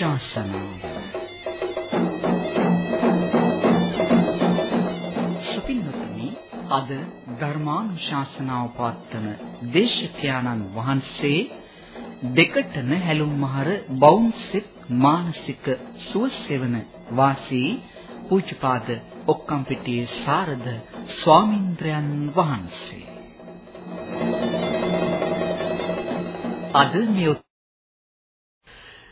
ධර්මානුශාසනාව සුපින්නතුනි අද ධර්මානුශාසනාව පවත්වන දේශකයාණන් වහන්සේ දෙකටන හැලුම් මහර බවුන්සික් මානසික සුවසෙවන වාසී පූජ්‍යපාද ඔක්කම්පිටියේ සාරද ස්වාමින්ද්‍රයන් වහන්සේ. අද මේ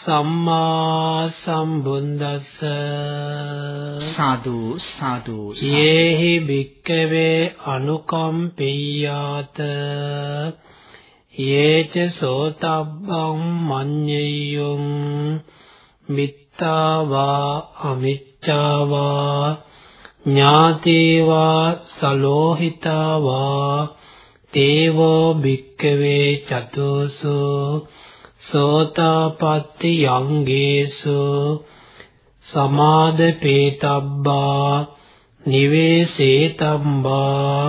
සම්මා සම්බුද්දස්ස. සාදු සාදු යේහි භික්කවේ අනුකම්පෙය්‍යාත යේච සෝතබ්බං මඤ්ඤයුං. මිත්තාවා අමිච්ඡාවා ඥාතේවා සලෝහිතාවා තේවෝ භික්කවේ චතුසෝ සෝතාපට්ටි යංගේසු සමාදපේතබ්බා නිවේසේතම්බා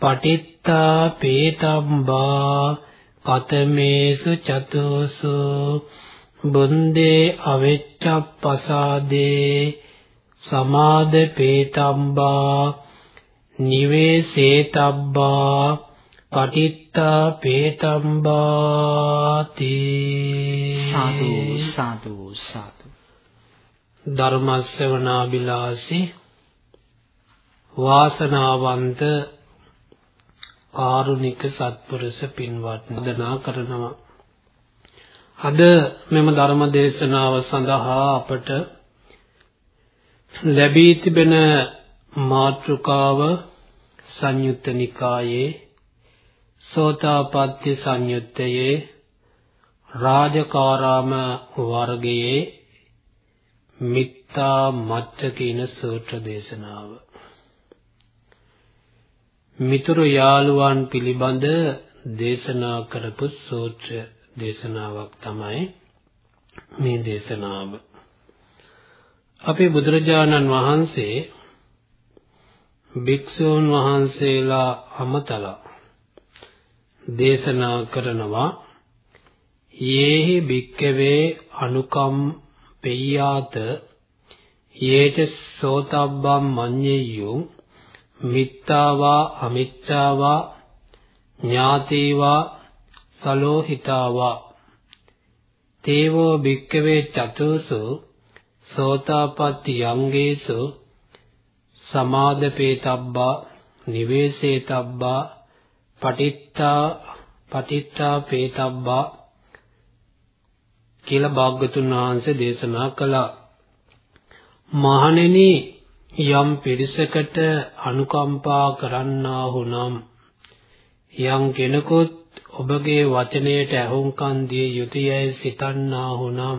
පටිත්තා පේතම්බා කතමේසු චතුසු බුන්දේ අවෙච්ඡප්පසාදේ සමාදපේතම්බා නිවේසේතබ්බා පටිත්තා පේතම්බාති. සාදු සාදු සාදු. ධර්මස්සවනාබිලාසි වාසනාවන්ත ආරුණික සත්පුරුෂ පින්වත් නදනා කරනවා. අද මෙම ධර්ම දේශනාව සඳහා අපට ලැබී තිබෙන මාතෘකාව සංයුත්ත නිකායේ සෝතාපට්ටි සංයුත්තයේ රාජකාරාම වර්ගයේ මිත්තා මච්ච කියන සූත්‍ර දේශනාව. මිතුරු යාළුවන් පිළිබඳ දේශනා කරපු සූත්‍ර දේශනාවක් තමයි මේ දේශනාව. අපේ බුදුරජාණන් වහන්සේ භික්ෂූන් වහන්සේලා අමතලා දේශනා කරනවා. යේහි භික්කවේ අනුකම් පෙය්‍යාත යේච සෝතබ්බම් මඤ්ඤෙය්‍යුං මිත්තාවා අමිච්ඡාවා ඥාතේවා සලෝහිතාවා. තේවෝ භික්කවේ චතුසු සෝතාපට්ටි යංගේසු සමාදපේතබ්බා නිවේසේතබ්බා පටිත්තා පටිත්තා පේතබ්බා කියලා භාග්‍යතුන් වහන්සේ දේශනා කළා. මහණෙනි යම් පිරිසකට අනුකම්පා කරන්නා වුනම් යම් කෙනෙකුත් ඔබගේ වචනයට ඇහුම්කන් දිය යුතුයයි සිතන්නා වුනම්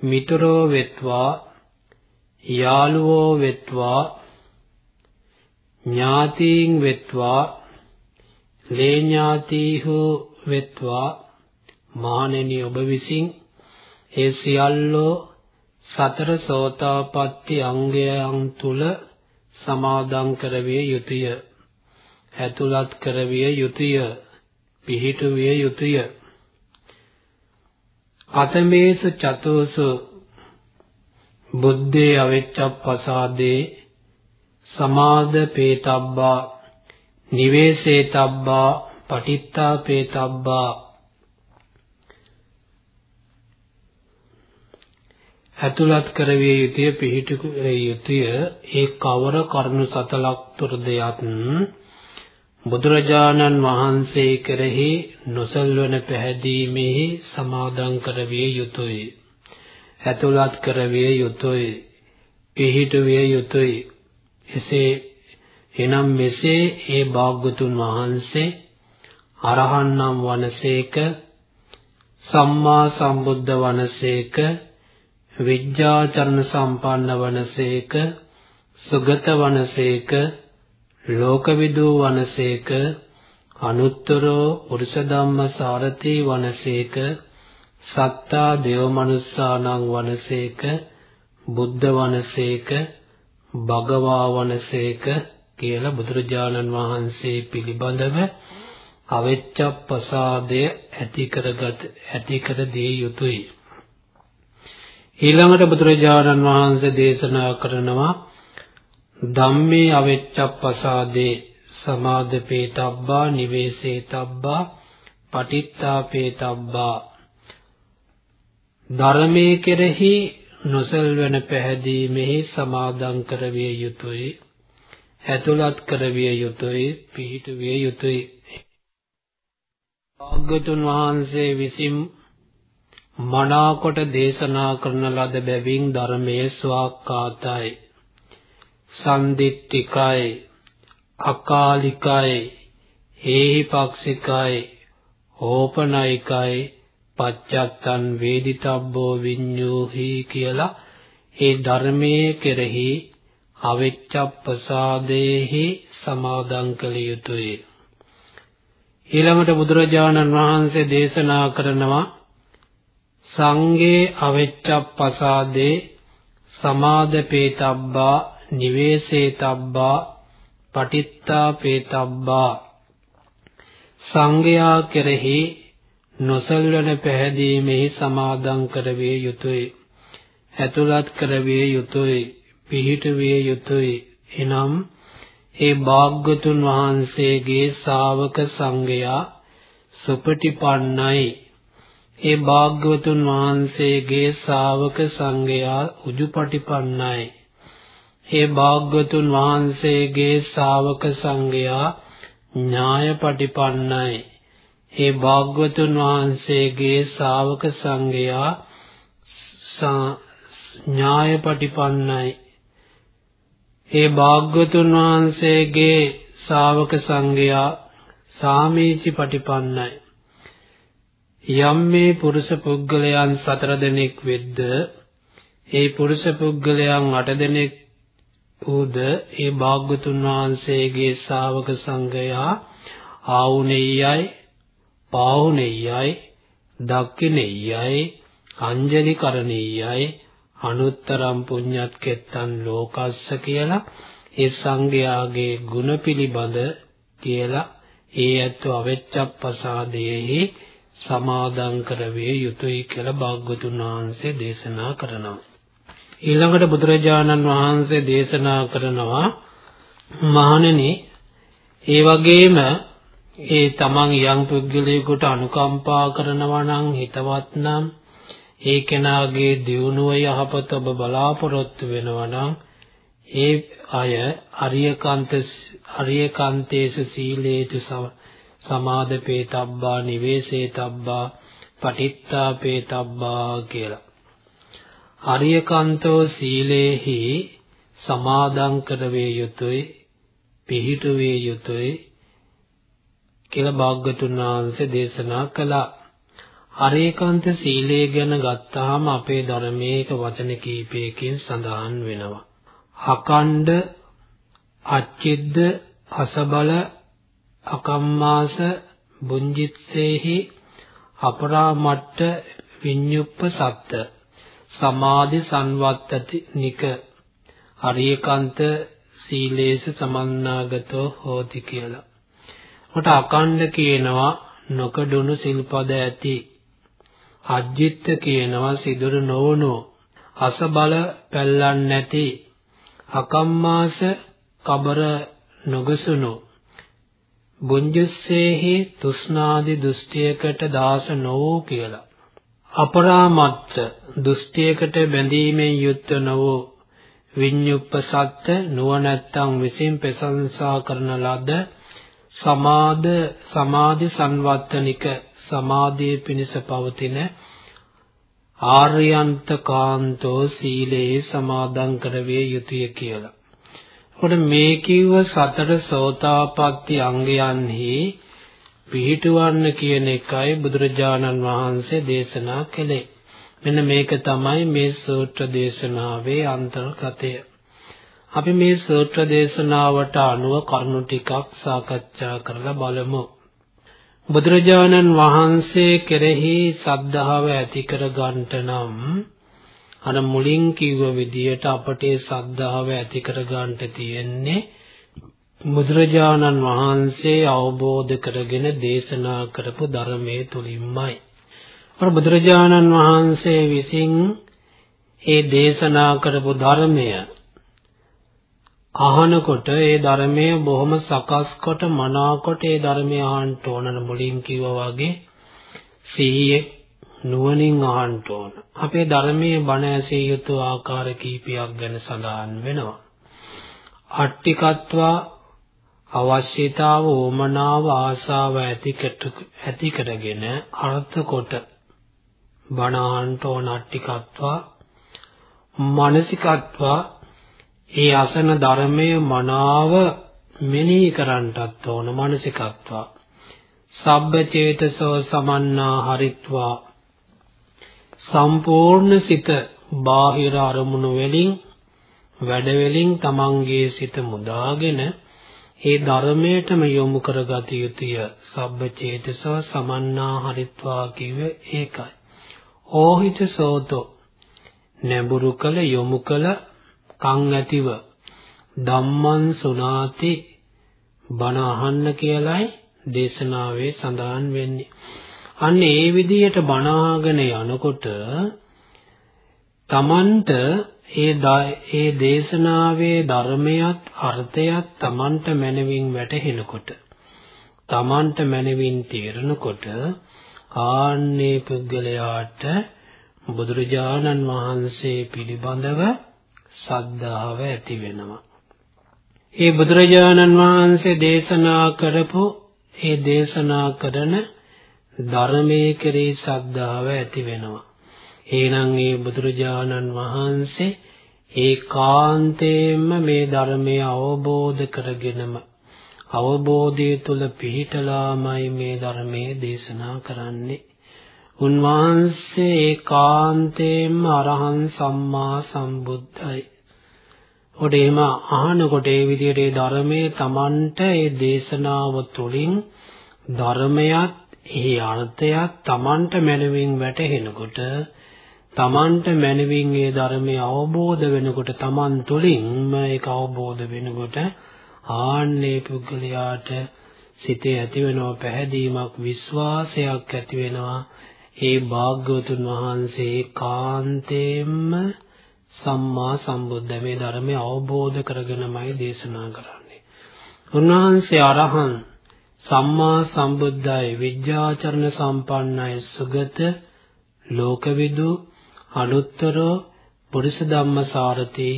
මිතුරෝ වෙත්වා යාළුවෝ වෙත්වා ඥාතීන් වෙත්වා ලේඥාතිහු වෙත්වා මහණෙනි ඔබ විසින් ඒ සියල්ලෝ සතර සෝතාපට්ටි අංගයන් තුල සමාදන් කරවිය යුතුය. ඇතුළත් කරවිය යුතුය. පිහිටුවිය යුතුය. අතමේසු චතුසු බුද්ධේ අවෙච්ඡප්පසාදේ සමාද පේතබ්බා නිවේසේතබ්බා පටිත්තා පේතබ්බා ඇතුළත් කරවිය යුතුය පිහිටු යුතුය. ඒ කවර කරුණු සතලක් තුරදයත් බුදුරජාණන් වහන්සේ කෙරෙහි නොසල්වන පැහැදීමෙහි සමාදන් කරවිය යුතුය. ඇතුළත් කරවිය යුතුය. පිහිටුවිය යුතුය. එසේ එනම් මෙසේ ඒ භාග්‍යතුන් වහන්සේ අරහන් නම් වනසේක සම්මා සම්බුද්ධ වනසේක විද්‍යාචරණ සම්පන්න වනසේක සුගත වනසේක ලෝකවිදූ වනසේක අනුත්තරෝ පුරුෂ ධම්ම සාරති වනසේක සත්තා දේව මනුස්සානං වනසේක බුද්ධ වනසේක භගවා වනසේක කියලා බුදුරජාණන් වහන්සේ පිළිබඳව අවෙච්චප්පසාදය ඇති කරගත් ඇති කර දිය යුතුය. ඊළඟට බුදුරජාණන් වහන්සේ දේශනා කරනවා ධම්මේ අවෙච්චප්පසාදේ සමාදපේතබ්බා නිවේසේතබ්බා පටිත්තාපේතබ්බා ධර්මයේ කෙරෙහි නොසල්වන පැහැදීමෙහි සමාදම් කරවිය යුතුය. ඇතුළත් කරවිය යුතුය පිහිටවිය යුතුය. භාග්‍යතුන් වහන්සේ විසින් මනාකොට දේශනා කරන ලද බැවින් ධර්මයේ ස්වාක්කාතයි. සම්දිත්තිකයි අකාලිකයි හේහිපක්ෂිකයි ඕපනයිකයි පච්චත්තන් වේදිතබ්බෝ විඤ්ඤෝහි කියලා ඒ ධර්මයේ කෙරෙහි අවිච්ඡප්පසාදේහි සමාදන් කළ යුතුය. ඊළඟට බුදුරජාණන් වහන්සේ දේශනා කරනවා සංගේ අවිච්ඡප්පසාදේ සමාදපේතබ්බා නිවේසේතබ්බා පටිත්තාපේතබ්බා සංඝයා කෙරෙහි නොසල්වන පැහැදීමෙහි සමාදන් කරවිය යුතුය. ඇතුළත් කරවිය යුතුය. පිහිටවිය යුතුය. එනම් ඒ භාග්‍යතුන් වහන්සේගේ ශාවක සංඝයා සුපටිපන්නයි. ඒ භාග්‍යවතුන් වහන්සේගේ ශාවක සංඝයා උජුපටිපන්නයි. ඒ භාග්‍යතුන් වහන්සේගේ ශාවක සංඝයා ඥායපටිපන්නයි. ඒ භාග්‍යතුන් වහන්සේගේ ශාවක සංඝයා ඥායපටිපන්නයි. ඒ භාග්‍යතුන් වහන්සේගේ ශාවක සංඝයා සාමීචි පටිපන්නයි. යම් මේ පුරුෂ පුද්ගලයන් සතර දෙනෙක් වෙද්ද ඒ පුරුෂ පුද්ගලයන් අට දෙනෙක් වූද ඒ භාග්‍යතුන් වහන්සේගේ ශාවක සංඝයා ආවුනෙයයි පාවුනෙයයි දක්ඛිනෙයයි අංජලි කරණීයයි අනුත්තරම් පුඤ්ඤත් කෙත්තන් ලෝකස්ස කියලා ඒ සංඝයාගේ ගුණ පිළිබඳ කියලා ඒ ඇත්ත අවෙච්චප්පසාදයේහි සමාදන් කරවිය යුතුයි කියලා භාග්‍යතුන් වහන්සේ දේශනා කරනවා. ඊළඟට බුදුරජාණන් වහන්සේ දේශනා කරනවා මහණෙනි ඒ වගේම ඒ තමන් යම් පුද්ගලයෙකුට අනුකම්පා කරනවා නම් හිතවත් නම් ඒ කෙනාගේ දියුණුව යහපත ඔබ බලාපොරොත්තු වෙනවා නම් ඒ අය අරියකාන්ත අරියකාන්තේස සීලේතු සමාදපේතබ්බා නිවේසේතබ්බා පටිත්තාපේතබ්බා කියලා අරියකාන්තෝ සීලේහි සමාදන් කරවේ යුතුය පිහිටුවේ යුතුය කියලා භාග්‍යතුන් වහන්සේ දේශනා කළා. අරේකාන්ත සීලය ගැන ගත්තාම අපේ ධර්මයේක වචන කීපයකින් සඳහන් වෙනවා. අකණ්ඩ අච්චිද්ද අසබල අකම්මාස බුංජිත්සේහි අපරාමට්ට විඤ්ඤුප්ප සත්ත සමාධි සංවත්තති නික අරියකාන්ත සීලේස සමන්නාගතෝ හෝති කියලා. කොට අකණ්ඩ කියනවා නොකඩුණු සිල්පද ඇති. අජ්ජිත්ත කියනවා සිදුරු නොවුණු අසබල පැල්ලන් නැති. අකම්මාස කබර නොගසුණු බුංජස්සේහි තුස්නාදි දෘෂ්ටියකට දාස නොවූ කියලා. අපරාමත්ත දෘෂ්ටියකට බැඳීමෙන් යුක්ත නොවූ විඤ්ඤුප්ප සත්‍ය නුවණැත්තන් විසින් ප්‍රශංසා කරන ලද සමාද සමාධි සංවත්තනික සමාධියේ පිණිස පවතින ආර්යන්ත කාන්තෝ සීලේ සමාදන් කරවේ යුතුය කියලා. කොට මේ කිව්ව සතර සෝතාපට්ටි අංගයන්හි පිහිටවන්න කියන එකයි බුදුරජාණන් වහන්සේ දේශනා කළේ. මෙන්න මේක තමයි මේ සූත්‍ර දේශනාවේ අන්තර්ගතය. අපි මේ සූත්‍ර දේශනාවට අනුව කරුණු ටිකක් සාකච්ඡා කරලා බලමු. බුදුරජාණන් වහන්සේ කෙරෙහි සද්ධාව ඇති කර ගන්නට නම් අර මුලින් කිව්ව විදියට අපට සද්ධාව ඇති කර ගන්නට තියෙන්නේ බුදුරජාණන් වහන්සේ අවබෝධ කරගෙන දේශනා කරපු ධර්මයේ තුලින්මයි. අර බුදුරජාණන් වහන්සේ විසින් ඒ දේශනා කරපු ධර්මය අහනකොට ඒ ධර්මයේ බොහොම සකස් කොට මනාකොට ඒ ධර්මය අහන්න ඕන මුලින් කිව්වා වගේ සිහියේ නුවණින් අහන්න ඕන. අපේ ධර්මයේ බණ ඇසිය යුතු ආකාර කීපයක් ගැන සඳහන් වෙනවා. අට්ටිකත්වා අවශ්‍යතාව ඕමනාව ආසාව ඇති කරගෙන අර්ථ කොට බණහන්ට ඕන අට්ටිකත්වා මානසිකත්වා ඒ අසන ධර්මයේ මනාව මෙනෙහි කරන්නටත් ඕන මානසිකත්වා. සබ්බ චේතසෝ සමන්නා හරිත්වා. සම්පූර්ණ සිත බාහිර අරමුණු වලින් වැඩ වලින් තමන්ගේ සිත මුදාගෙන ඒ ධර්මයටම යොමු කරගත යුතුය. සබ්බ චේතසෝ සමන්නා හරිත්වා කිව්වේ ඒකයි. ඕහිත සෝතෝ. නැඹුරු කළ යොමු කළ කන් ඇතිව ධම්මං සුනාති බණ අහන්න කියලයි දේශනාවේ සඳහන් වෙන්නේ. අන්න ඒ විදිහට බණ අහගෙන යනකොට තමන්ට ඒ ඒ දේශනාවේ ධර්මයත් අර්ථයත් තමන්ට මනවින් වැටහෙනකොට තමන්ට මනවින් තේරෙනකොට ආන්නේ පුද්ගලයාට බුදුරජාණන් වහන්සේ පිළිබඳව සද්ධාව ඇති වෙනවා. ඒ බුදුරජාණන් වහන්සේ දේශනා කරපු ඒ දේශනා කරන ධර්මයේ කෙරෙහි සද්ධාව ඇති වෙනවා. එහෙනම් ඒ බුදුරජාණන් වහන්සේ ඒකාන්තයෙන්ම මේ ධර්මය අවබෝධ කරගෙනම අවබෝධය තුල පිහිටලාමයි මේ ධර්මයේ දේශනා කරන්නේ. උන්වහන්සේ ඒකාන්තයෙන්ම අරහං සම්මා සම්බුද්ධයි. ඔඩ එහෙම අහනකොට ඒ විදිහට ඒ ධර්මයේ Tamanට ඒ දේශනාව තුළින් ධර්මයත් එහි අර්ථයත් Tamanට මනවින් වැටහෙනකොට Tamanට මනවින් ඒ ධර්මය අවබෝධ වෙනකොට Taman තුළින්ම ඒක අවබෝධ වෙනකොට ආන්නේ පුද්ගලයාට සිතේ ඇති වෙනවා පැහැදීමක් විශ්වාසයක් ඇති වෙනවා ඒ භාග්‍යවතුන් වහන්සේ කාන්තේම්ම සම්මා සම්බුද්ධ මේ ධර්මය අවබෝධ කරගෙනමයි දේශනා කරන්නේ. උන්වහන්සේ අරහන් සම්මා සම්බුද්ධයි විද්‍යාචරණ සම්පන්නයි සුගත ලෝකවිදු අනුත්තරෝ පුරිස ධම්මසාරති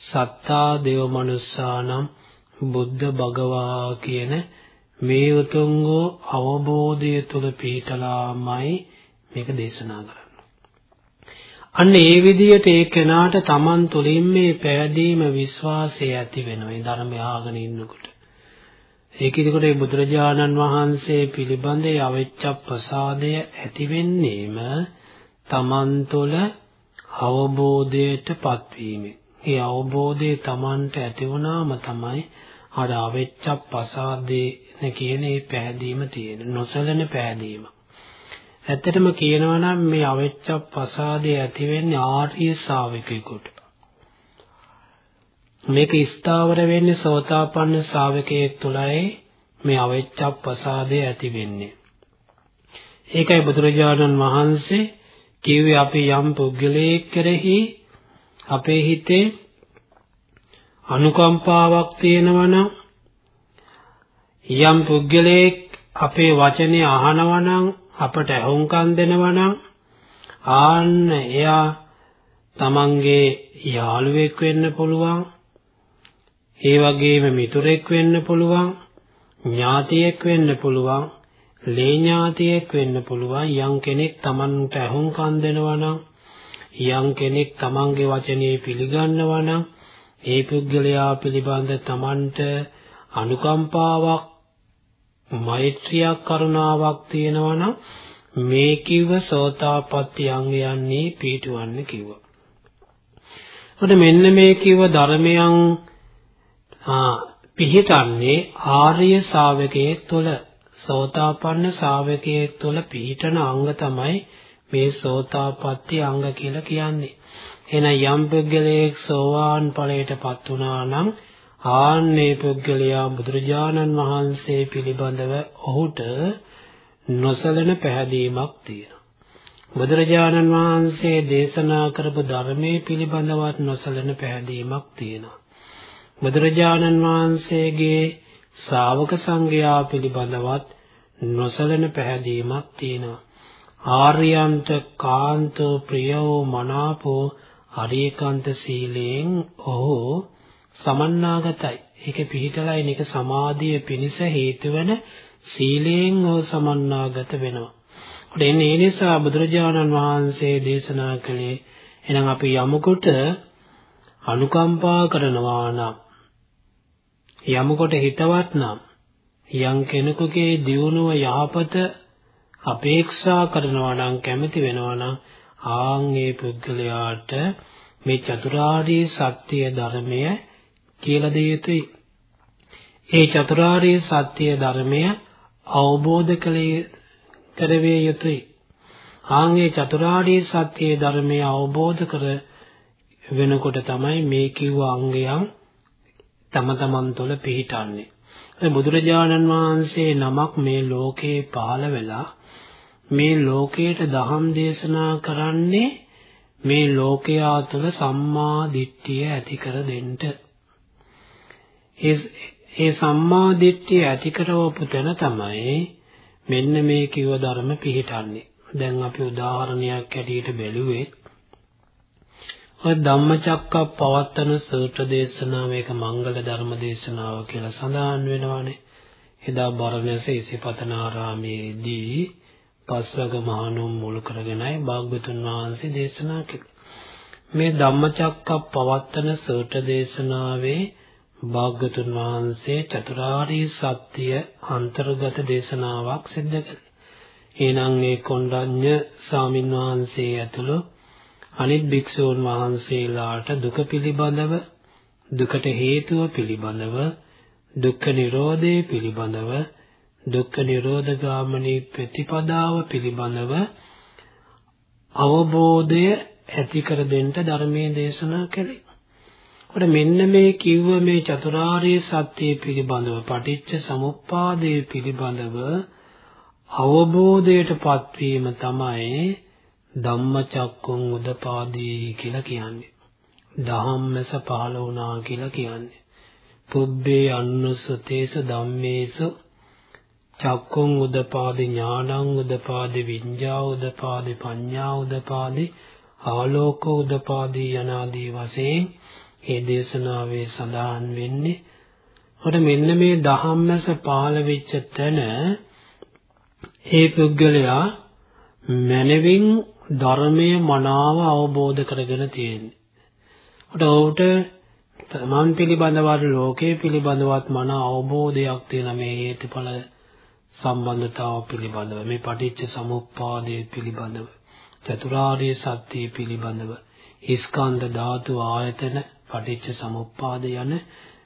සත්තා දේව මනුස්සානම් බුද්ධ භගවා කියන මේ උතුම් වූ අවබෝධය තුල පීඨලාමයි මේක දේශනා කරන්න. අන්න ඒ විදිහට ඒ කෙනාට Taman තුලින් මේ පැහැදීම විශ්වාසය ඇති වෙනවා. ඒ ධර්මය ආගෙන ඉන්නකොට. ඒක ඉදකොට මේ බුදුරජාණන් වහන්සේ පිළිබඳ යවෙච්ච ප්‍රසාදය ඇති වෙන්නේම Taman තුළ අවබෝධයට පත්වීමෙන්. ඒ අවබෝධය Tamanට ඇති වුණාම තමයි අර අවෙච්ච ප්‍රසාදේ කියන මේ පැහැදීම තියෙන. නොසලන පැහැදීම. ඇත්තටම කියනවා නම් මේ අවෙච්ච ප්‍රසාදය ඇති වෙන්නේ ආර්ය ශාවකයෙකුට. මේක ස්ථාවර වෙන්නේ සෝතාපන්න ශාවකයෙක් තුලයි මේ අවෙච්ච ප්‍රසාදය ඇති වෙන්නේ. ඒකයි බුදුරජාණන් වහන්සේ කිව්වේ අපි යම් පුද්ගලයෙක් කෙරෙහි අපේ හිතේ අනුකම්පාවක් තියෙනවා නම් යම් පුද්ගලයෙක් අපේ වචනේ අහනවා නම් අපට ඇහුම්කන් දෙනවා නම් ආන්න එයා තමන්ගේ යාළුවෙක් වෙන්න පුළුවන්. ඒ වගේම මිතුරෙක් වෙන්න පුළුවන් ඥාතියෙක් වෙන්න පුළුවන් ලේ ඥාතියෙක් වෙන්න පුළුවන්. යම් කෙනෙක් තමන්ට ඇහුම්කන් දෙනවා නම් යම් කෙනෙක් තමන්ගේ වචනේ පිළිගන්නවා නම් ඒ පුද්ගලයා පිළිබඳ තමන්ට අනුකම්පාවක් මෛත්‍රියක් කරුණාවක් තියෙනවා නම් මේ කිව්ව සෝතාපට්ටි අංගයන්නේ පීඨවන්න කිව්වා. ඔතන මෙන්න මේ කිව්ව ධර්මයන් ආ පිහිටන්නේ ආර්ය ශාවකයෙක් තුළ සෝතාපන්න ශාවකයෙක් තුළ පිහිටන අංග තමයි මේ සෝතාපට්ටි අංග කියලා කියන්නේ. එහෙනම් යම් පුද්ගලයෙක් සෝවාන් ඵලයටපත් වුණා නම් ආන්නේ පුද්ගලයා බුදුරජාණන් වහන්සේ පිළිබඳව ඔහුට නොසලන පැහැදීමක් තියෙනවා. බුදුරජාණන් වහන්සේ දේශනා කරපු ධර්මයේ පිළිබඳවත් නොසලන පැහැදීමක් තියෙනවා. බුදුරජාණන් වහන්සේගේ ශ්‍රාවක සංඝයා පිළිබඳවත් නොසලන පැහැදීමක් තියෙනවා. ආර්යයන්ට කාන්තෝ ප්‍රියෝ මනාපෝ අරියකාන්ත සීලයෙන් ඔහු සමන්නාගතයි. ඒක පිහිටලා එනික සමාධිය පිණිස හේතු වෙන සීලයෙන් ඔහු සමන්නාගත වෙනවා. ඒත් ඒ නිසා බුදුරජාණන් වහන්සේ දේශනා කළේ එහෙනම් අපි යමකට අනුකම්පා කරනවා නම් යමකට හිතවත් නම් යම් කෙනෙකුගේ දියුණුව යහපත අපේක්ෂා කරනවා නම් කැමති වෙනවා නම් ආන් ඒ පුද්ගලයාට මේ චතුරාර්ය සත්‍ය ධර්මය කියලා දෙය යුතුයි. ඒ චතුරාර්ය සත්‍ය ධර්මය අවබෝධ කළේ කරවිය යුතුයි. ආන් ඒ චතුරාර්ය සත්‍ය ධර්මය අවබෝධ කර වෙනකොට තමයි මේ කිව්ව අංගයන් තම තමන් තුළ පිහිටන්නේ. බුදුරජාණන් වහන්සේ නමක් මේ ලෝකේ පහළ වෙලා මේ ලෝකයට දහම් දේශනා කරන්නේ මේ ලෝකයා තුළ සම්මා දිට්ඨිය ඇති කර දෙන්න. ඒ සම්මා දිට්ඨිය ඇති කරවපු තැන තමයි මෙන්න මේ කිව්ව ධර්ම පිළිටන්නේ. දැන් අපි උදාහරණයක් ඇටියට බැලුවේ ඔය ධම්මචක්ක පවත්තන සූත්‍ර දේශනාව එක මංගල ධර්ම දේශනාව කියලා සඳහන් වෙනවානේ. එදා බරණැස ඉසිපතනාරාමේදී පස්වග මහණුන් මුල් කරගෙනයි භාග්‍යතුන් වහන්සේ දේශනා කළේ. මේ ධම්මචක්ක පවත්තන සූත්‍ර දේශනාවේ භාග්‍යතුන් වහන්සේ චතුරාර්ය සත්‍ය අන්තර්ගත දේශනාවක් සිද්ධ කළේ. එනං ඒ කොණ්ඩඤ්ඤ සාමින් වහන්සේ ඇතුළු අනිත් භික්ෂූන් වහන්සේලාට දුක පිළිබඳව දුකට හේතුව පිළිබඳව දුක්ඛ නිරෝධය පිළිබඳව දුක්ඛ නිරෝධ ගාමිනී ප්‍රතිපදාව පිළිබඳව අවබෝධය ඇති කර දෙන්න ධර්මයේ දේශනා කළේ. ඔතන මෙන්න මේ කිව්ව මේ චතුරාර්ය සත්‍ය පිළිබඳව පටිච්ච සමුප්පාදය පිළිබඳව අවබෝධයට පත්වීම තමයි ධම්මචක්කුන් උදපාදී කියලා කියන්නේ. ධම්මස පහළ වුණා කියලා කියන්නේ. පුබ්බේ අනුසතේස ධම්මේසු චක්කුන් උදපාදි ඥානං උදපාදි විඤ්ඤා උදපාදි පඤ්ඤා උදපාදි ආලෝක උදපාදි යනාදී වශයෙන් මේ දේශනාවේ සඳහන් වෙන්නේ ඔතන මෙන්න මේ ධම්මස පහළ වෙච්ච තැන ඒ පුද්ගලයා මනවින් ධර්මයේ මනාව අවබෝධ කරගෙන තියෙන්නේ. ඔට ඔහුට තමන් පිළිබඳව ලෝකයේ පිළිබඳවත් මන අවබෝධයක් තියෙන මේ හේතුඵල සම්බන්ධතාව පිළිබඳව මේ පටිච්ච සමුප්පාදය පිළිබඳව චතුරාර්ය සත්‍ය පිළිබඳව ස්කන්ධ ධාතු ආයතන පටිච්ච සමුප්පාද යන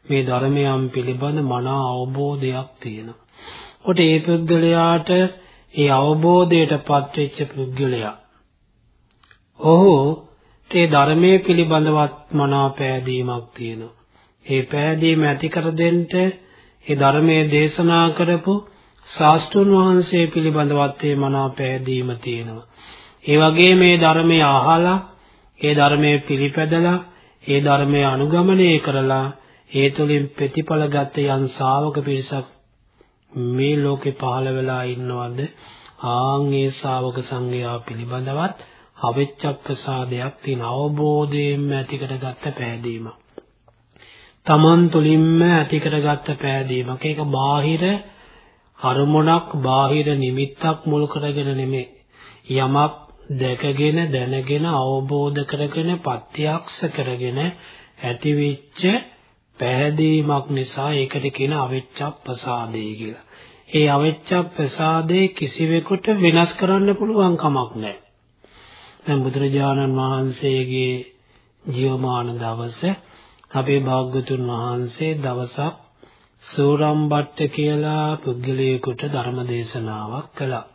මේ ධර්මයන් පිළිබඳ මන අවබෝධයක් තියෙනවා. කොට ඒ පුද්ගලයාට ඒ අවබෝධයට පත්වෙච්ච පුද්ගලයා ඔහු ඒ ධර්මයේ පිළිබඳවත් මනා පෑදීමක් තියෙනවා. ඒ පෑදීම ඇති කර දෙන්න ඒ ධර්මයේ දේශනා කරපු ශාස්ත්‍රුන් වහන්සේ පිළිබඳවත් ඒ මනා පෑදීම තියෙනවා. ඒ වගේ මේ ධර්මය අහලා ඒ ධර්මයේ පිළිපැදලා ඒ ධර්මය අනුගමනය කරලා ඒ තුළින් ප්‍රතිඵල ගත යම් ශාවක පිරිසක් මේ ලෝකේ පහළ වෙලා ඉන්නවද ආන් ඒ ශාවක සංඝයා පිළිබඳවත් අවිච්ඡ ප්‍රසාදයක් තියෙන අවබෝධයෙන්ම ඇති කරගත්ත පෑදීමක්. තමන් තුළින්ම ඇති කරගත්ත පෑදීමක්. ඒක බාහිර අරමුණක් බාහිර නිමිත්තක් මුල් කරගෙන නෙමෙයි. යමක් දැකගෙන දැනගෙන අවබෝධ කරගෙන ප්‍රත්‍යක්ෂ කරගෙන ඇතිවෙච්ච පැහැදීමක් නිසා ඒකට කියන අවිච්ඡ ප්‍රසාදය කියලා. ඒ අවිච්ඡ ප්‍රසාදේ කිසිවෙකුට වෙනස් කරන්න පුළුවන් කමක් නැහැ. දැන් බුදුරජාණන් වහන්සේගේ ජීවමාන දවස අපේ භාග්‍යතුන් වහන්සේ දවසක් සූරම්බට්ට කියලා පුද්ගලයෙකුට ධර්ම දේශනාවක් කළා.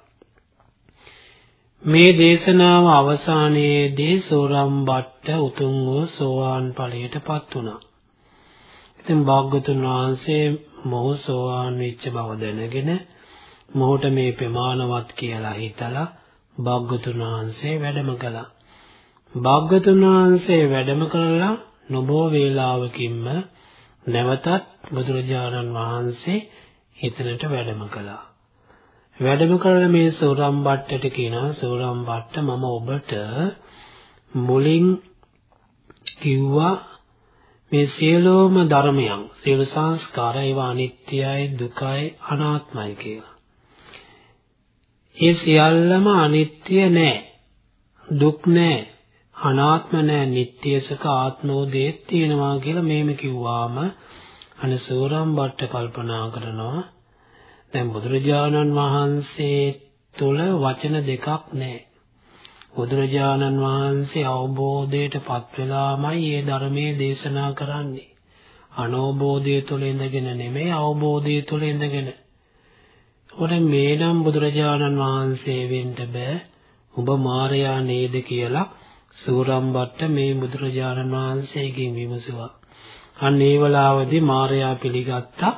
මේ දේශනාව අවසානයේදී සූරම්බට්ට උතුම් වූ සෝවාන් ඵලයටපත් වුණා. ඉතින් භාග්‍යතුන් වහන්සේ මොහු සෝවාන් වෙච්ච බව දැනගෙන මොහුට මේ ප්‍රමාණවත් කියලා හිතලා භාග්‍යතුන් වහන්සේ වැඩම කළා. භාග්‍යතුන් වහන්සේ වැඩම කළා නොබෝ වේලාවකින්ම නැවතත් බුදුරජාණන් වහන්සේ හිතනට වැඩම කළා. වැඩම කරලා මේ සෝරම් බට්ටට කියනවා. සෝරම් බට්ට මම ඔබට මුලින් කිව්වා මේ සියලුම ධර්මයන් සියලු සංස්කාර ඒවා අනිත්‍යයි දුකයි අනාත්මයි කියලා. ඒ සියල්ලම අනිත්‍ය නෑ. දුක් නෑ. අනාත්ම නෑ. නিত্য සක ආත්මෝදේ තියෙනවා කියලා මේම කිව්වාම අනසෝරම් බට්ට කල්පනා කරනවා. දැන් බුදුරජාණන් වහන්සේ තුල වචන දෙකක් නෑ බුදුරජාණන් වහන්සේ අවබෝධයට පත් වෙලාමයි මේ ධර්මයේ දේශනා කරන්නේ අනෝබෝධය තුළ ඉඳගෙන නෙමෙයි අවබෝධය තුළ ඉඳගෙන ඔර මේනම් බුදුරජාණන් වහන්සේ වෙන්න බෑ ඔබ මාරයා නේද කියලා සූරම්බට්ට මේ බුදුරජාණන් වහන්සේගෙන් විමසුවා. අන්න ඒ වෙලාවේදී මාරයා පිළිගත්තා.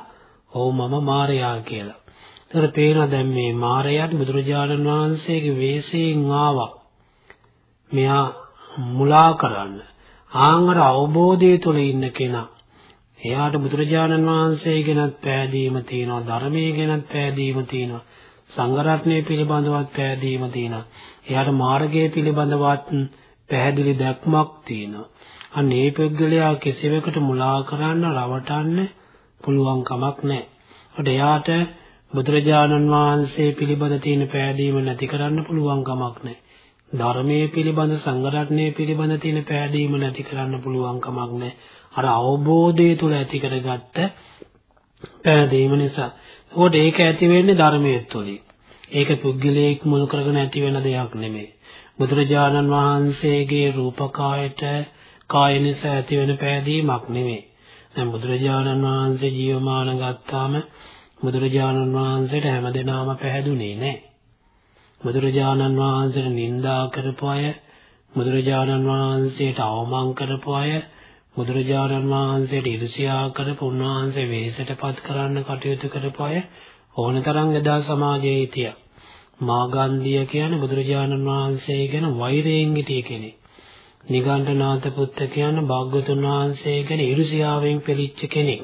"ඔව් මම මාරයා" කියලා. ඒතර පේනවා දැන් මේ මාරයාට බුදුරජාණන් වහන්සේගේ වෙස්යෙන් ආවා. මෙයා මුලා කරන්න. ආංගර අවබෝධය තුළ ඉන්න කෙනා. එයාට බුදුරජාණන් වහන්සේ ගැනත් පෑදීම තියෙනවා ධර්මයේ ගැනත් පෑදීම තියෙනවා සංඝ රත්නය පිළිබඳවත් පෑදීම තියෙනවා එයාට මාර්ගය පිළිබඳවත් පැහැදිලි දැක්මක් තියෙනවා. අන්න ඒ පුද්ගලයා කිසිවෙකුට මුලා කරන්න රවටන්න පුළුවන් කමක් නැහැ. ඒකට එයාට බුදුරජාණන් වහන්සේ පිළිබඳ තියෙන පැහැදීම නැති කරන්න පුළුවන් කමක් නැහැ. ධර්මයේ පිළිබඳ සංගරත්නයේ පිළිබඳ තියෙන පැහැදීම නැති කරන්න පුළුවන් කමක් නැහැ. අර අවබෝධය තුල ඇති කරගත්ත පැහැදීම නිසා. ඒකට ඒක ඇති වෙන්නේ ධර්මයේ තුලින්. ඒක පුද්ගලයෙක් මුල් කරගෙන ඇති වෙන දෙයක් නෙමෙයි. බුදුරජාණන් වහන්සේගේ රූපකායට කාය නිසා ඇතිවෙන පෑදීමක් නෙමෙයි. දැන් බුදුරජාණන් වහන්සේ ජීවමාන ගත්තාම බුදුරජාණන් වහන්සේට හැමදෙනාම පැහැදුනේ නැහැ. බුදුරජාණන් වහන්සේට නිඳා කරපු අය, බුදුරජාණන් වහන්සේට අවමන් කරපු අය, බුදුරජාණන් වහන්සේට ඉරිසියා කරපු උන්වහන්සේ වෙහෙසටපත් කරන්න කටයුතු කරපු අය ඕනතරම් එදා සමාජයේ හිටියා. මාගන්ධිය කියන්නේ බුදුරජාණන් වහන්සේ ගැන වෛරයෙන් හිටිය කෙනෙක්. නිගණ්ඨනාත පුත්ත කියන්නේ භාග්‍යතුන් වහන්සේ ගැන ඉරුසියාවෙන් පෙළිච්ච කෙනෙක්.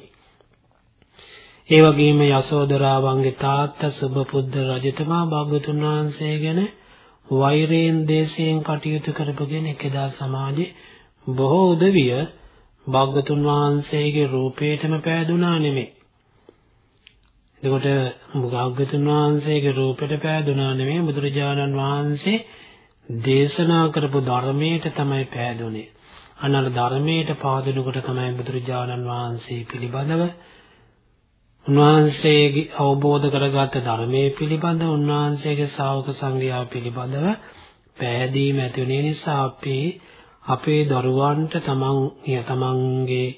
ඒ වගේම යසෝදරාවන්ගේ තාත්තා සුබපුද්ද රජතුමා භාග්‍යතුන් වහන්සේ ගැන වෛරයෙන් දේශයෙන් කටයුතු කරපු කෙනෙක් එදා සමාජේ බොහෝ උදවිය භාග්‍යතුන් වහන්සේගේ රූපේටම පෑදුනා නෙමෙයි. එතකොට භාග්‍යතුන් වහන්සේගේ රූපෙට පෑදුනා නෙමෙයි බුදුරජාණන් වහන්සේ දේශනා කරපු ධර්මයට තමයි පෑදුනේ. අනල ධර්මයට පාදනකොට තමයි බුදුරජාණන් වහන්සේ පිළිබඳව උන්වහන්සේගේ අවබෝධ කරගත් ධර්මයේ පිළිබඳව උන්වහන්සේගේ ශ්‍රාවක සංඝයා පිළිබඳව පැහැදීම ඇති වෙන නිසා අපි අපේ දරුවන්ට තමන් තමන්ගේ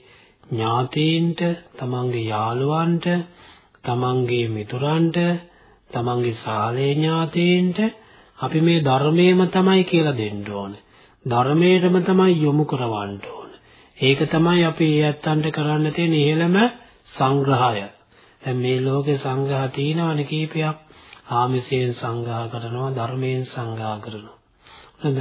ඥාතීන්ට තමන්ගේ යාළුවන්ට තමන්ගේ මිතුරන්ට තමන්ගේ සාලේ ඥාතීන්ට අපි මේ ධර්මයේම තමයි කියලා දෙන්න ඕන. ධර්මයේම තමයි යොමු කරවන්න ඕන. ඒක තමයි අපි ඒ ඇත්තන්ට කරන්න තියෙන ඉහළම සංග්‍රහය. දැන් මේ ලෝකේ සංග්‍රහ තියෙනවනේ කීපයක්. ආමිසයෙන් සංග්‍රහ කරනවා ධර්මයෙන් සංග්‍රහ කරනවා. හරිද?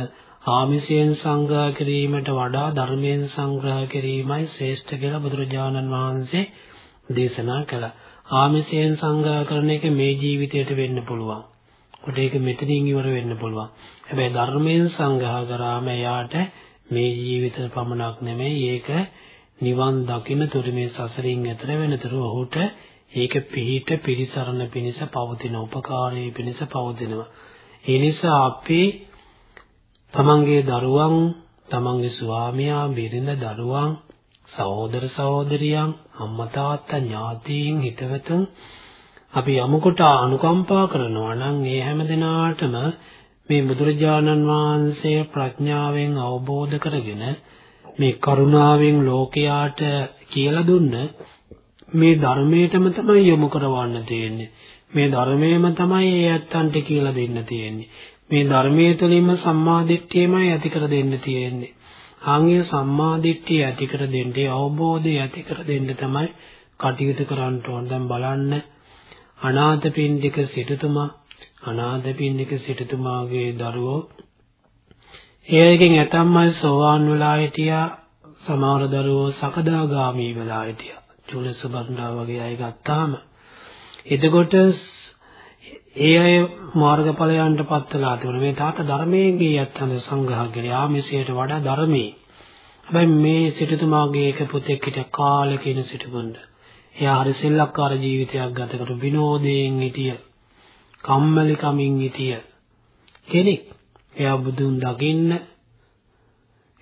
ආමිසයෙන් සංග්‍රහ කිරීමට වඩා ධර්මයෙන් සංග්‍රහ කිරීමයි ශ්‍රේෂ්ඨ කියලා බුදුරජාණන් වහන්සේ දේශනා කළා. ආමිසයෙන් සංග්‍රහ කරන එක මේ ජීවිතයට වෙන්න පුළුවන්. කොට ඒක මෙතනින් ඉවර වෙන්න පුළුවන්. හැබැයි ධර්මයෙන් සංග්‍රහ කරාම එයාට මේ ජීවිත පමණක් නෙමෙයි ඒක නිවන් දකින්න තුරු මේ සසරින් එතර වෙනතුරු ඔහුට ඒක පිහිට පිරිසරණ පිණිස පවතින උපකාරී පිණිස පවතිනවා. ඒ නිසා අපි තමන්ගේ දරුවන් තමන්ගේ ස්වාමියා බිරිඳ දරුවන් සහෝදර සහෝදරියන් අම්මා තාත්තා ඥාතීන් හිතවතුන් අපි යමකට අනුකම්පා කරනවා නම් ඒ හැම දිනාටම මේ බුදුරජාණන් වහන්සේ ප්‍රඥාවෙන් අවබෝධ කරගෙන මේ කරුණාවෙන් ලෝකයාට කියලා දුන්න මේ ධර්මයටම තමයි යොමු කරවන්න තියෙන්නේ. මේ ධර්මයේම තමයි ඒ ඇත්තන්ට කියලා දෙන්න තියෙන්නේ. මේ ධර්මයේ තුලින්ම සම්මාදිට්ඨියමයි ඇති කර දෙන්න තියෙන්නේ. ආන්ගේ සම්මාදිට්ඨිය ඇති කර දෙන්නේ අවබෝධය ඇති කර දෙන්න තමයි කටයුතු කරන්න ඕන. දැන් බලන්න අනාථපිණ්ඩික සිටුතුමා අනාථපිණ්ඩික සිටුතුමාගේ දරුවෝ එයකින් ඇතම් අය සෝවාන් වෙලා හිටියා සමහර දරුවෝ සකදාගාමී වෙලා හිටියා. චූලසබන්දා වගේ අය ගත්තාම එතකොට ඒ අය මාර්ගඵලයන්ට පත් වෙලා තිබුණා. මේ තාත ධර්මයේගේ යත්තන සංග්‍රහ කරේ ආමිසයට වඩා ධර්මයේ. හැබැයි මේ සිටුතුමාගේ එක පුතෙක් හිට කාලේ කියන සිටුබුන්ද. එයා හරි සෙල්ලක්කාර ජීවිතයක් ගත කර විනෝදයෙන් හිටිය. කම්මැලි කමින් හිටිය කෙනෙක්. එයා බුදුන් දකින්න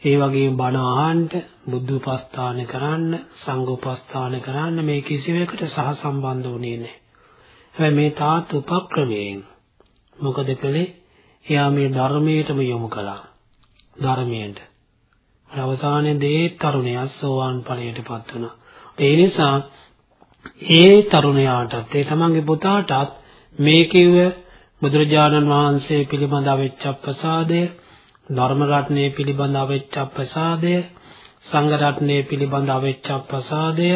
ඒ වගේම බණ අහන්න, බුද්ධ උපස්ථාන කරන්න, සංඝ උපස්ථාන කරන්න මේ කිසිවෙකට සහසම්බන්ධ වුණේ නැහැ. හැබැයි මේ තාත් උපක්‍රමයෙන් මොකද කළේ? එයා මේ ධර්මයටම යොමු කළා. ධර්මයට. අවසානයේ දේ තරුණයා සෝවාන් ඵලයටපත් වුණා. ඒ නිසා ඒ තරුණයාටත් ඒ තමන්ගේ පුතාටත් මේ කිව්ව බුදුරජාණන් වහන්සේ පිළිබඳ වෙච්ච ප්‍රසාදය ධර්ම රත්නයේ පිළිබඳ වෙච්ච ප්‍රසාදය සංඝ රත්නයේ පිළිබඳ වෙච්ච ප්‍රසාදය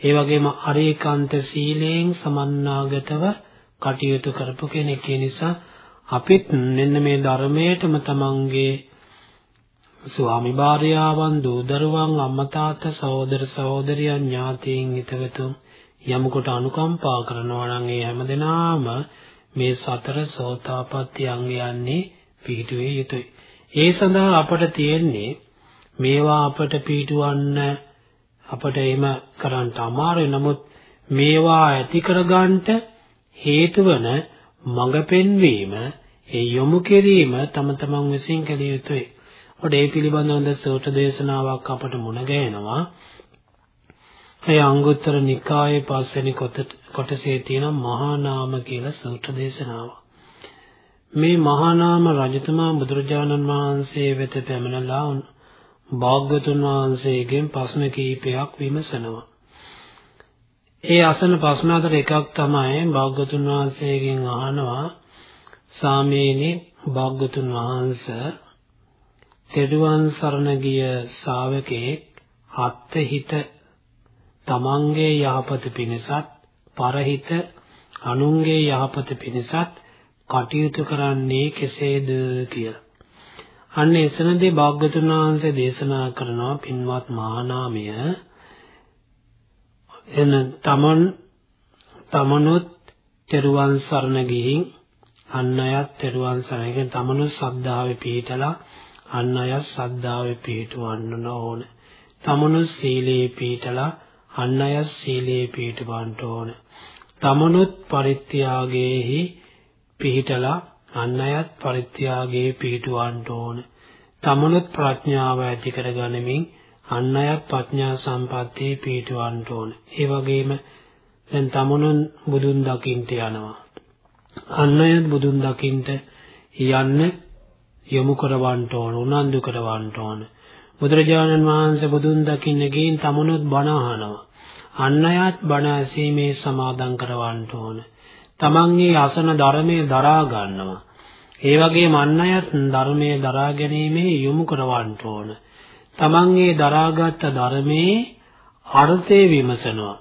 ඒ වගේම අරීකාන්ත සීලයෙන් සමන්නාගතව කටයුතු කරපු කෙනෙක්. ඒ නිසා අපිත් මෙන්න මේ ධර්මයටම තමන්ගේ ස්වාමි භාර්යාවන් දූ දරුවන් අම්මා තාත්තා සහෝදර සහෝදරියන් ඥාතීන් හිතවතුන් යමකට අනුකම්පා කරනවා නම් ඒ හැමදෙනාම මේ සතර සෝතාපට්ටි අංගයන්නේ පිහිටුවේ යුතුයි. ඒ සඳහා අපට තියෙන්නේ මේවා අපට පිහිටුවන්න අපට එහෙම කරන්න අමාරුයි. නමුත් මේවා ඇති කරගන්නට හේතු වන මඟ පෙන්වීම ඒ යොමු කිරීම තම තමන් විසින් කළ යුතුයි. ඔබ ඒ පිළිබඳව සූත්‍ර දේශනාවක් අපට මුණ ගැහෙනවා. ඒ අංගුත්තර නිකායේ පස්වෙනි කොටසේ තියෙන මහා නාම කියලා සූත්‍ර දේශනාව. මේ මහා නාම රජතුමා බුදුරජාණන් වහන්සේ වෙත පැමිණලා භාග්‍යතුන් වහන්සේගෙන් ප්‍රශ්න කිහිපයක් විමසනවා. ඒ අසන ප්‍රශ්න අතර එකක් තමයි භාග්‍යතුන් වහන්සේගෙන් අහනවා සාමීනි භාග්‍යතුන් වහන්සේ තෙරුවන් සරණ ගිය ශාවකෙක් අත්හිත තමන්ගේ යහපත පිණිසත් පරහිත අනුන්ගේ යහපත පිණිසත් කටයුතු කරන්නේ කෙසේද කියලා. අන්න එසනදී භාග්‍යතුන් වහන්සේ දේශනා කරනවා පින්වත් මහානාමය එන තමන් තමනුත් තෙරුවන් සරණ ගිහින් අන් අයත් තෙරුවන් සරණ ගිහින් තමනුත් සද්ධාවේ පිහිටලා අන් අයත් සද්ධාවේ පිහිටවන්න ඕන. තමනුත් සීලේ පිහිටලා අන් අය සීලේ පිහිටවන්න ඕන. තමනුත් පරිත්‍යාගයේහි පිහිටලා අන් අයත් පරිත්‍යාගයේ පිහිටවන්න ඕන. තමනුත් ප්‍රඥාව ඇති කරගනිමින් අන් අයත් ප්‍රඥා සම්පත්තියේ පිහිටවන්න ඕන. ඒ වගේම දැන් තමනුන් බුදුන් දකින්ට යනවා. අන් අයත් බුදුන් දකින්ට යන්න යොමු කරවන්න ඕන, උනන්දු කරවන්න ඕන. බුදුරජාණන් වහන්සේ බුදුන් දකින්න ගින් තමනුත් බණ අහනවා. අන් අයත් බණ ඇසීමේ සමාදන් කරවන්න ඕන. තමන්ගේ අසන ධර්මයේ දරා ගන්නවා. ඒ වගේම අන් අයත් ධර්මයේ දරා ගැනීමේ යොමු කරවන්න ඕන. තමන්ගේ දරාගත් ධර්මයේ අර්ථය විමසනවා.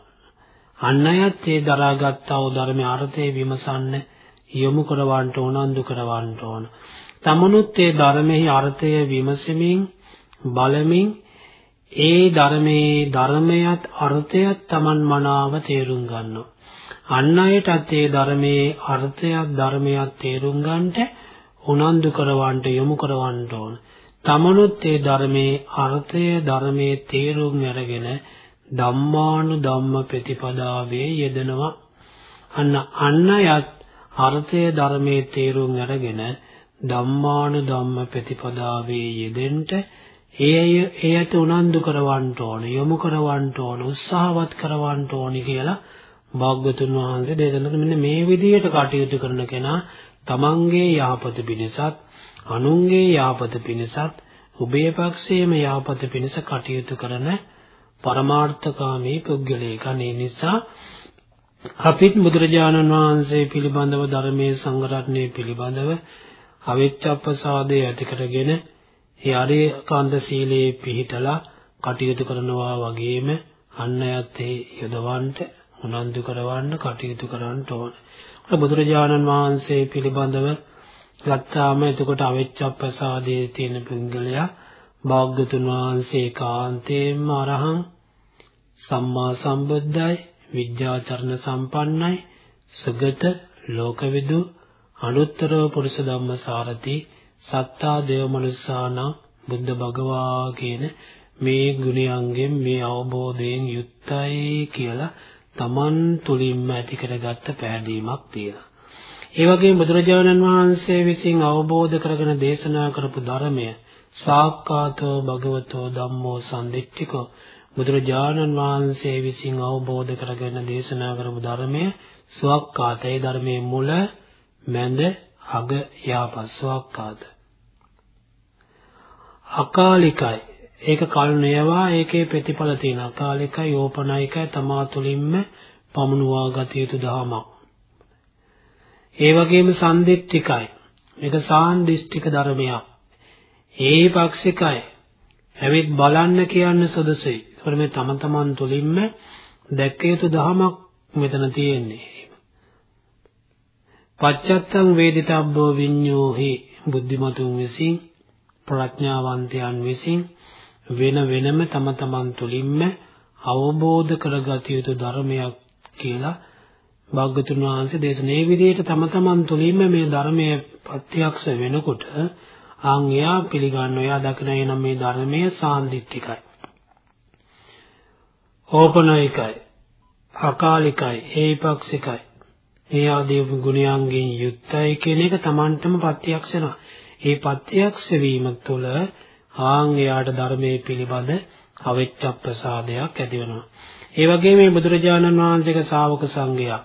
අන් අයත් ඒ දරාගත් වූ ධර්මයේ අර්ථය විමසන්න යොමු කරවන්න උනන්දු කරවන්න ඕන. තමනුත් ඒ ධර්මයේ අර්ථය විමසමින් බලමින් ඒ ධර්මයේ ධර්මයත් අර්ථයත් Taman මනාව තේරුම් ගන්නවා. අන් අයටත් ඒ ධර්මයේ අර්ථයත් ධර්මයත් තේරුම් ගන්නට උනන්දු කරවන්න යොමු කරවන්න ඕන. තමනුත් ඒ ධර්මයේ අර්ථය ධර්මයේ තේරුම් අරගෙන ධම්මානු ධම්ම ප්‍රතිපදාවේ යෙදෙනවා. අන්න අන් අයත් අර්ථය ධර්මයේ තේරුම් අරගෙන ධම්මානු ධම්ම ප්‍රතිපදාවේ යෙදෙන්න ඒ අය එයට උනන්දු කරවන්න ඕන යොමු කරවන්න ඕන උත්සාහවත් කරවන්න ඕනි කියලා භාග්‍යතුන් වහන්සේ දේශනා මෙන්න මේ විදිහට කටයුතු කරන කෙනා තමන්ගේ යහපත පිණිසත් අනුන්ගේ යහපත පිණිසත් උභය පක්ෂයේම යාපත පිණිස කටයුතු කරන පරමාර්ථකාමී පුද්ගලයෙක්. අනේ නිසා අපිත් බුදුරජාණන් වහන්සේ පිළිබඳව ධර්මයේ සංගරත්නයේ පිළිබඳව අවිච්ඡප්පසාදේ ඇති කරගෙන ඒ ආර්ය කාන්ත සීලයේ පිහිටලා කටයුතු කරනවා වගේම අන් අයත් ඒ යොදවන්නට උනන්දු කරවන්න කටයුතු කරන්න ඕන. බුදුරජාණන් වහන්සේ පිළිබඳව ගත්තාම එතකොට අවිච්ඡප්පසාදයේ තියෙන පුද්ගලයා භාග්‍යතුන් වහන්සේ කාන්තේම අරහං සම්මා සම්බුද්ධයි විද්‍යාචරණ සම්පන්නයි සුගත ලෝකවිදු අනුත්තර පුරුෂ ධම්මසාරති සත්තා දේව මනුස්සාන බුද්ධ භගවා කියන මේ ගුණයන්ගෙන් මේ අවබෝධයෙන් යුක්තයි කියලා Taman තුලින්ම ඇති කරගත්ත පැහැදීමක් තියෙනවා. ඒ වගේම බුදුරජාණන් වහන්සේ විසින් අවබෝධ කරගෙන දේශනා කරපු ධර්මය සාක්කාතෝ භගවතෝ ධම්මෝ සම්දිට්ඨිකෝ බුදුරජාණන් වහන්සේ විසින් අවබෝධ කරගෙන දේශනා කරපු ධර්මය සුවක්කාතේ ධර්මයේ මුල මැද අග යාපස්වාක්කාත අකාලිකයි. ඒක කල් නේවා ඒකේ ප්‍රතිඵල තියෙන අකාලිකයි ඕපනයිකයි තමා තුළින්ම පමුණුවා ගත යුතු ධමයක් ඒ වගේම සම්දිත්තිකයි මේක සාන්දිෂ්ඨික ධර්මයක්. ඒ පක්ෂිකයි. ඇවිත් බලන්න කියන්න සුදුසුයි. ඒකට මේ තම තමන් තුළින්ම දැක්ක යුතු ධමයක් මෙතන තියෙන්නේ. පච්චත්තං වේදිතබ්බෝ විඤ්ඤෝහි බුද්ධිමතුන් විසින් ප්‍රඥාවන්තයන් විසින් වෙන වෙනම තම තමන් තුළින්ම අවබෝධ කරගත යුතු ධර්මයක් කියලා භාග්‍යතුන් වහන්සේ දේශනේ. විදිහට තම තමන් තුළින්ම මේ ධර්මයේ ප්‍රත්‍යක්ෂ වෙනකොට ආන් එයා පිළිගන්න එයා දකින එනම් මේ ධර්මයේ සාන්දිටිකයි. ඕපනයිකයි අකාලිකයි ඒපක්ෂිකයි ඒ ආදී ගුණයන්ගෙන් යුක්තයි කියන එක Tamanටම ප්‍රත්‍යක්ෂ වෙනවා. ඒ ප්‍රත්‍යක්ෂ වීම තුළ ආන් එයාට ධර්මයේ පිළිබඳ අවිච්ඡ ප්‍රසාදයක් ඇති වෙනවා. ඒ වගේම මේ බුදුරජාණන් වහන්සේගේ ශ්‍රාවක සංඝයා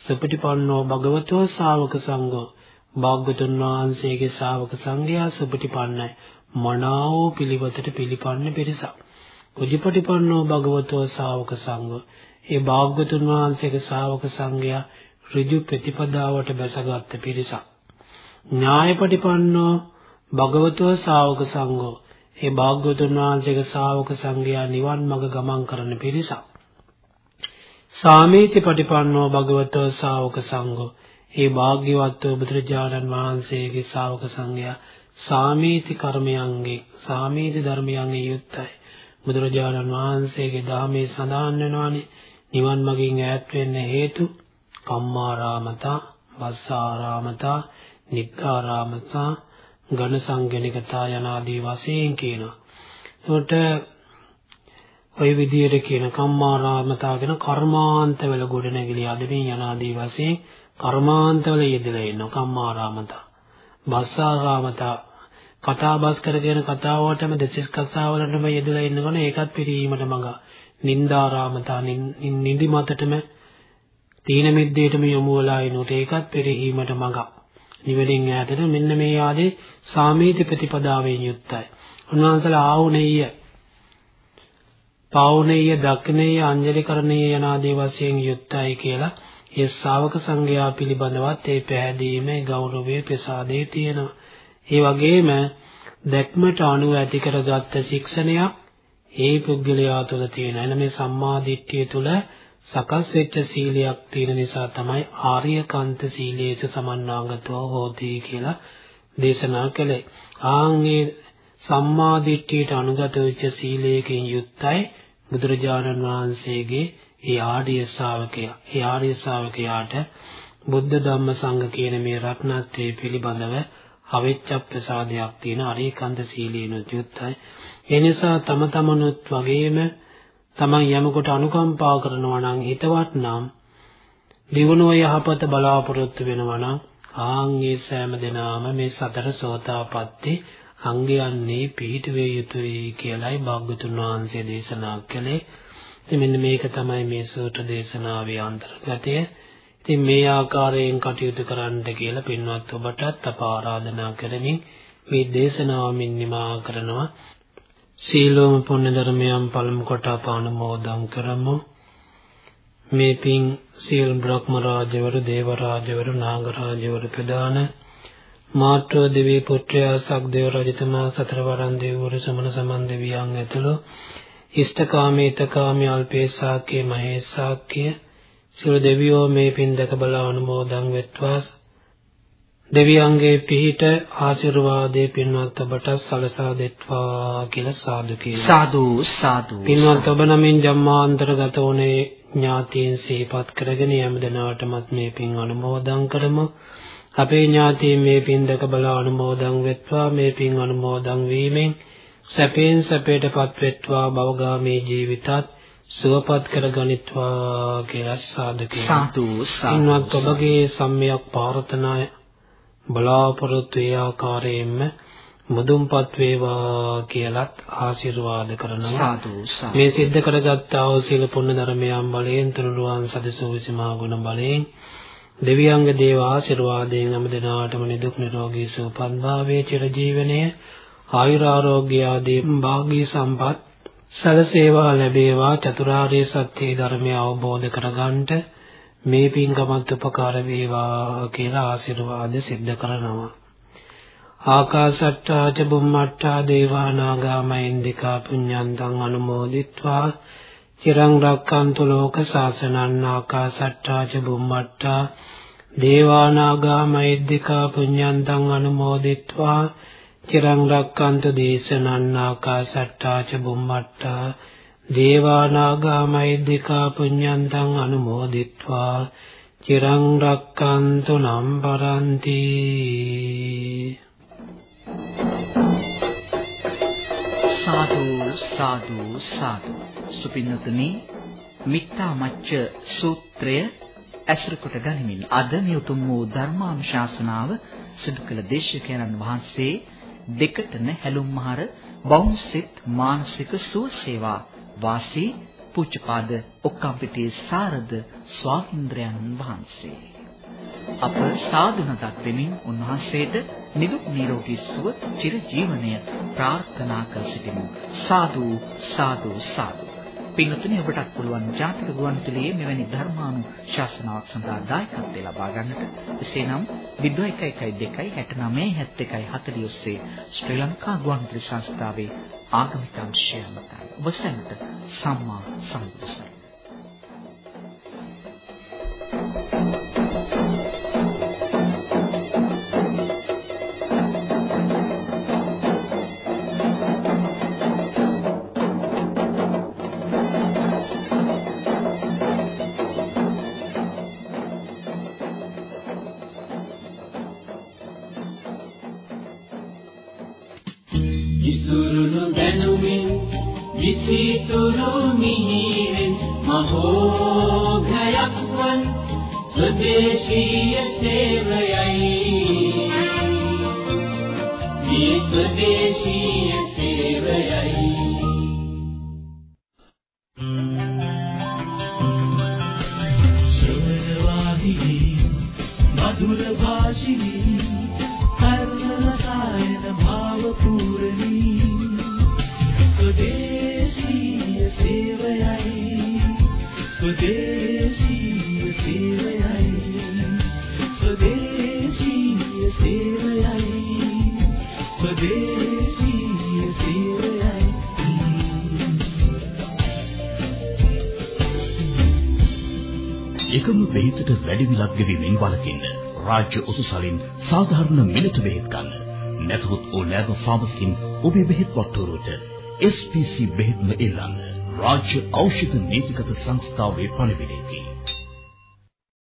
සුපටිපන්නෝ භගවතෝ ශ්‍රාවක සංඝෝ භාග්‍යතුන් වහන්සේගේ ශ්‍රාවක සංඝයා සුපටිපන්නයි මනාවෝ පිළිවෙතට පිළිපන්න පිරිසක්. උජිපටිපන්නෝ භගවතෝ ශ්‍රාවක සංඝෝ ඒ භාග්‍යතුන් වහන්සේගේ ශ්‍රාවක සංඝයා ඍජු ප්‍රතිපදාවට බැසගත් පිරිසක්. ඥායපටිපන්නෝ භගවතෝ ශාවක සංඝෝ ඒ භාග්‍යවතුන් වහන්සේගේ ශාවක සංඝයා නිවන් මඟ ගමන් කරන පිරිසක්. සාමීති පටිපන්නෝ භගවතෝ ශාවක සංඝෝ ඒ භාග්‍යවත් බුදුරජාණන් වහන්සේගේ ශාවක සංඝයා සාමීති කර්මයන්ගේ සාමීති ධර්මයන්ගේ යුක්තයි. බුදුරජාණන් වහන්සේගේ ධර්මයේ සඳහන් වෙනවානේ නිවන් මගින් ඈත් වෙන්න හේතු කම්මාරාමතා, වස්සාරාමතා, නික්ඛාරාමතා, ඝන සංගණිකතා යනාදී වශයෙන් කියනවා. එතකොට ওই විදිහට කියන කම්මාරාමතා කියන කර්මාන්තවල ගොඩනැගිලි අදමින් යනාදී වශයෙන් කර්මාන්තවල යෙදලා ඉන්නවා කම්මාරාමතා. වස්සාරාමතා කතා බස් කරගෙන කතාවටම දෙසිස් කතාවලටම යෙදලා ඉන්නකොට ඒකත් පිරීමට මඟ නින්දාරාමතා නිදි මතටම තීන මිද්දේටම යොමු වෙලා ඉනුට ඒකත් පෙරහීමට මඟක්. නිවැරදින් ඈතට මෙන්න මේ ආදී සාමීති ප්‍රතිපදාවෙන් යුක්තයි. උන්වහන්සේලා ආවුණෙය පාවුණෙය දක්නේය අංජලිකරණීය යනාදී වශයෙන් යුක්තයි කියලා ඒ ශ්‍රාවක සංඝයා පිළිබඳවත් ඒ පැහැදීමේ ගෞරවයේ ප්‍රසාදේ තියෙනවා. ඒ වගේම දැක්මට අනුව ඇති කරගත්ත ශික්ෂණයක් ඒ පුද්ගලයා තුළ තියෙන. එන මේ සම්මා දිට්ඨිය තුළ සකස් වෙච්ච සීලයක් තියෙන නිසා තමයි ආර්යකාන්ත සීලයේස සමන්නාගතෝ හෝති කියලා දේශනා කළේ. ආන්ගේ සම්මා දිට්ඨියට අනුගත වෙච්ච සීලයකින් යුක්තයි බුදුරජාණන් වහන්සේගේ ඒ ආර්ය ශ්‍රාවකයා. ඒ ආර්ය ශ්‍රාවකයාට බුද්ධ ධම්ම සංඝ කියන මේ රත්නත්‍රය පිළිබඳව අවිච්ඡ ප්‍රසාදයක් තියෙන ආර්යකාන්ත සීලේනොත් යුක්තයි. ඒ නිසා තම තමනුත් වගේම තමන් යමකට අනුකම්පා කරනවා නම් හිතවත් නම් දිනුව යහපත බලාපොරොත්තු වෙනවා නම් ආන්ගේ සෑම දිනාම මේ සතර සෝතාපට්ටි අංගයන්නේ පිහිටුවේ යුතුයි කියලයි භාග්‍යතුන් වහන්සේ දේශනා කළේ. ඉතින් මෙන්න මේක තමයි මේ සූත්‍ර දේශනාවේ අන්තර්ගතය. ඉතින් මේ ආකාරයෙන් කටයුතු කරන්න කියලා පින්වත් ඔබටත් අප ආරාධනා කරමින් මේ දේශනාවමින් නිමා කරනවා සීලෝම පුණ්‍ය ධර්මයන් පළමු කොට අප අනුමෝදන් කරමු. මේ පින් සීල් බ්‍රහ්ම රාජවරු දේව රාජවරු නාග රාජවරු ප්‍රදාන. මාත්‍ර දෙවී පුත්‍රයා සක්දේව රජතුමා සතරවරන් දෙවිවරු සමන සමන් දෙවියන් ඇතුළු. ඉෂ්ඨකාමී ිතකාමී අල්පේසාක්‍ය මහේසාක්‍ය. සියලු දෙවියෝ මේ පින් දැක බල අනුමෝදන් වෙත්වා. දෙවියන්ගේ පිහිට ආශිර්වාදයේ පින්වත් ඔබට සලසා දෙත්වා කියලා සාදු කියනවා. සාදු සාදු. පින්වත් ඔබ නමින් ජම්මාන්තරගත වුණේ ඥාතීන් සිහිපත් කරගෙන යම් දනාටමත් මේ පින් අනුමෝදන් කරමු. අපේ ඥාතීන් මේ පින් දැක බල අනුමෝදන් වෙත්වා. මේ පින් අනුමෝදන් වීමෙන් සැපෙන් සැපයටපත් වෙත්වා. භවගාමී ජීවිතත් සුවපත් කරගනිත්වා කියලා සාදු සාදු පින්වත් ඔබගේ සම්මයක් ප්‍රාර්ථනා බලාපොරොත්තු ඒ ආකාරයෙන්ම මුදුන්පත් වේවා කියලත් ආශිර්වාද කරනවා. සාදු මේ සිද්ධ කරගත්තා වූ සීල පුණ්‍ය ධර්මයන් බලයෙන් තුනුරුවන් සදසූ විසමා ගුණ බලයෙන් දෙවියන්ගේ දේව ආශිර්වාදයෙන් හැම දිනාටම නිදුක් නිරෝගී සුවපත් භාවයේ චිරජීවනයේ ආයුර ආරෝග්‍ය ආදී භාගී සම්පත් සැලසේවා ලැබේවා චතුරාර්ය සත්‍ය ධර්මය අවබෝධ කරගන්නට මේ පින්කමත් උපකාර වේවා කියලා ආශිර්වාද සිද්ධ කරනවා. ආකාශට්ටා ච බුම්මට්ටා දේවා නාග මහින්దికා පුඤ්ඤන්තං අනුමෝදිත්වා චිරං රක්칸තු ලෝක සාසනං ආකාශට්ටා ච බුම්මට්ටා දේවා නාග මහින්దికා පුඤ්ඤන්තං අනුමෝදිත්වා චිරං රක්칸තු දේශනං ආකාශට්ටා ච බුම්මට්ටා දේවානාගාමයිද්దికා පුඤ්ඤන්තං අනුමෝදිත්වා. චිරං රක්칸තු නම් පරන්ති. සාදු සාදු සාදු. සුපින්නතුනි මිත්තා මච්ච සූත්‍රය ඇසුරු කොට ගනිමින් අද මේ උතුම් වූ ධර්මානුශාසනාව සිදු කළ දේශකයන්න් වහන්සේ දෙකටන හැලුම්හාර බවුන්සිට මානසික සුව සේවා වාසී පූජ්‍යපාද ඔක්කම්පිටියේ සාරද ස්වාමීන්ද්‍රයන් වහන්සේ. අප සාදුනතක් දෙමින් උන්වහන්සේට නිදුක් නිරෝගී සුව චිර ජීවනය ප්‍රාර්ථනා කර සිටිමු. සාදු සාදු සාදු. පින්තුනි ඔබටත් පුළුවන් ජාතික ගුවන්විදුලියේ මෙවැනි ධර්මානු ශාසනාවක් සඳහා දායකත්වය ලබා ගන්නට. එසේනම් 0112 69 71 40 ඔස්සේ ශ්‍රී ලංකා ගුවන්විදුලි සංස්ථාවේ ආගමික අංශය මතයි ඔබ සැමට සම්මා සම්බුද්දසර් එකම රාජ්‍ය උසුසලින් සාධාරණ මිලට බෙහෙත් ගන්න. නැතහොත් ඕනෑම ෆාමසිකින් ඔබේ බෙහෙත් වට්ටෝරුවට SPC බෙහෙත්ම එල්ලන්න. රාජ්‍ය ඖෂධ නීතිගත සංස්ථාවේ පණිවිඩයකි.